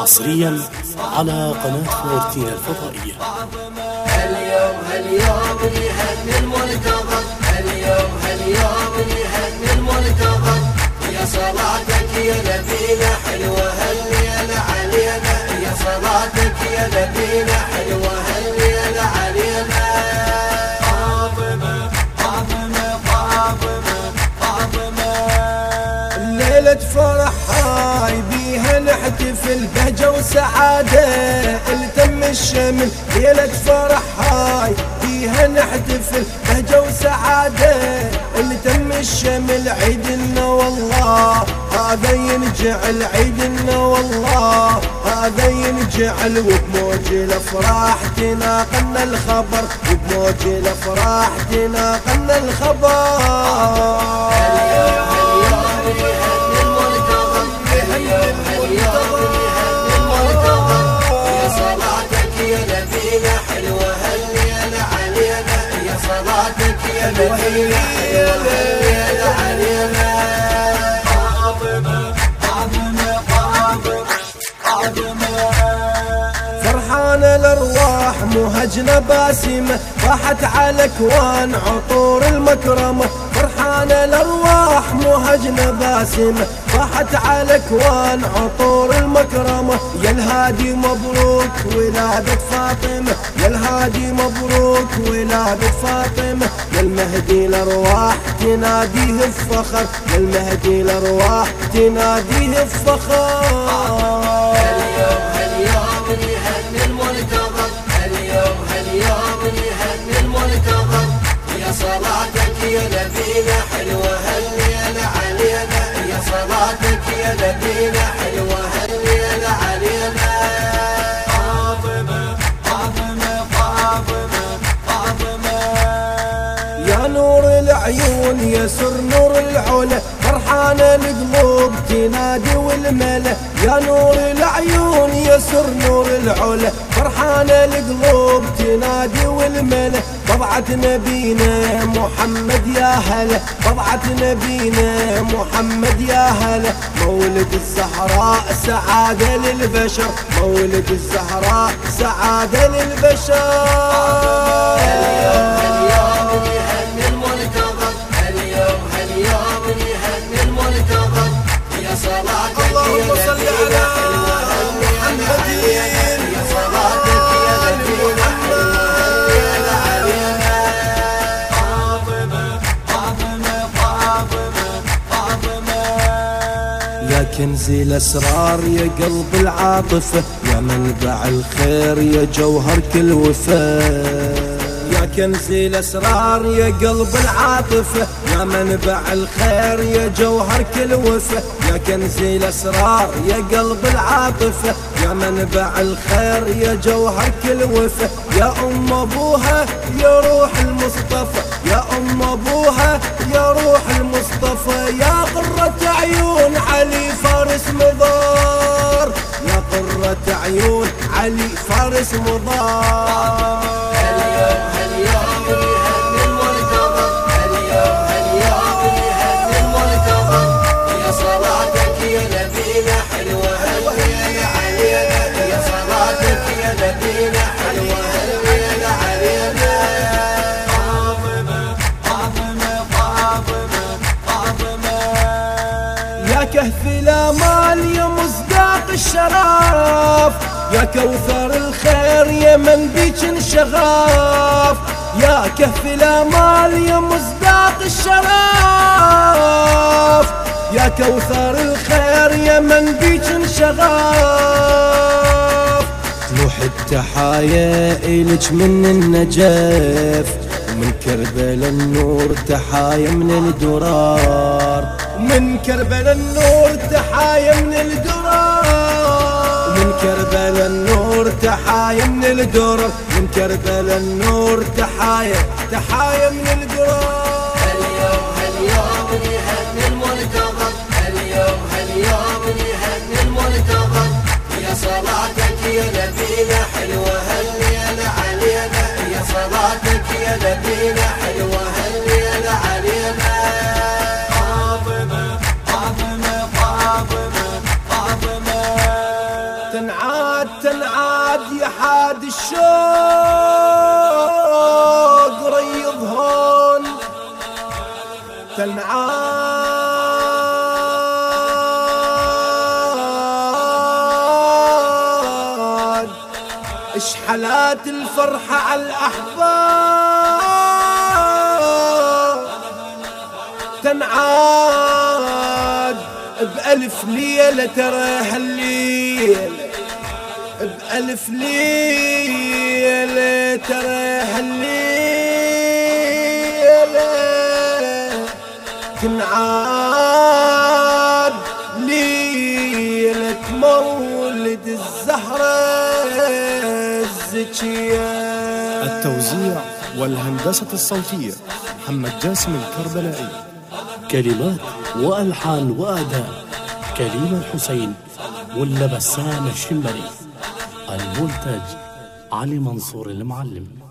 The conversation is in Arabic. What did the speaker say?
حصريا على قناة فلورتين الفضائية. هاليوم هاليوم يهني المنتظر هاليوم هاليوم يهني بهجة وسعادة التم الشمل ليلة فرح هاي بيها نحتفل بهجة وسعادة التم الشمل عيدنا والله هذا ينجعل عيدنا والله هذا ينجعل وبموج الأفراح تناقلنا الخبر وبموج الأفراح تناقلنا الخبر. صلاتك يا نبينا مهجنا باسمه راحت على كوان عطور المكرمه فرحان الأرواح مهجنا باسمه راحت على كوان عطور المكرمه يا الهادي مبروك ولاده فاطمه يا الهادي مبروك ولاده فاطمه يا المهدي الأرواح تناديه بفخر يا المهدي الأرواح تناديه بفخر يا نور العيون يا سر نور العلا فرحان القلوب تنادي والملا. يا نور العيون يا سر نور العلا فرحان القلوب تنادي والملا. طبعة نبينا محمد يا هلا طبعة نبينا محمد يا هلا. مولد الزهراء سعادة للبشر مولد الزهراء سعادة للبشر. يا كنز الاسرار يا قلب العاطفه يا منبع الخير يا جوهر كل وفاء. يا كنز الاسرار يا قلب العاطفه يا منبع الخير يا جوهر كل وفاء. يا كنز الاسرار يا قلب العاطفه يا منبع الخير يا جوهر كل وفاء. يا أم أبوها يا روح المصطفى يا أم أبوها يا روح المصطفى. يا قرة عيون علي عيون علي فارس مضار الشرف يا كوثر الخير يا من بيك انشغاف يا كهف الأمال يا مصداق الشرف. يا كوثر الخير يا من بيك انشغاف تلوح التحايا إلك من النجف. ومن كربلاء النور تحايا من الدرار. من كربلاء النور تحايا من الدرار. من كربلاء النور تحايا من الدرر من كربلاء النور تحايا تحايا من الدرار تنعاد يا حاد الشوق ريض هون. تنعاد اشحلات الفرحة على الأحباب؟ تنعاد بألف ليلة ترى هالليلة بألف ليلة ترى هالليلة تنعاد ليلة مولد الزهرة الزكية. التوزيع والهندسة الصوتية محمد جاسم الكربلائي. كلمات وألحان وأداء كريم الحسين ولا بسام الشمري. المنتج علي منصور المعلم.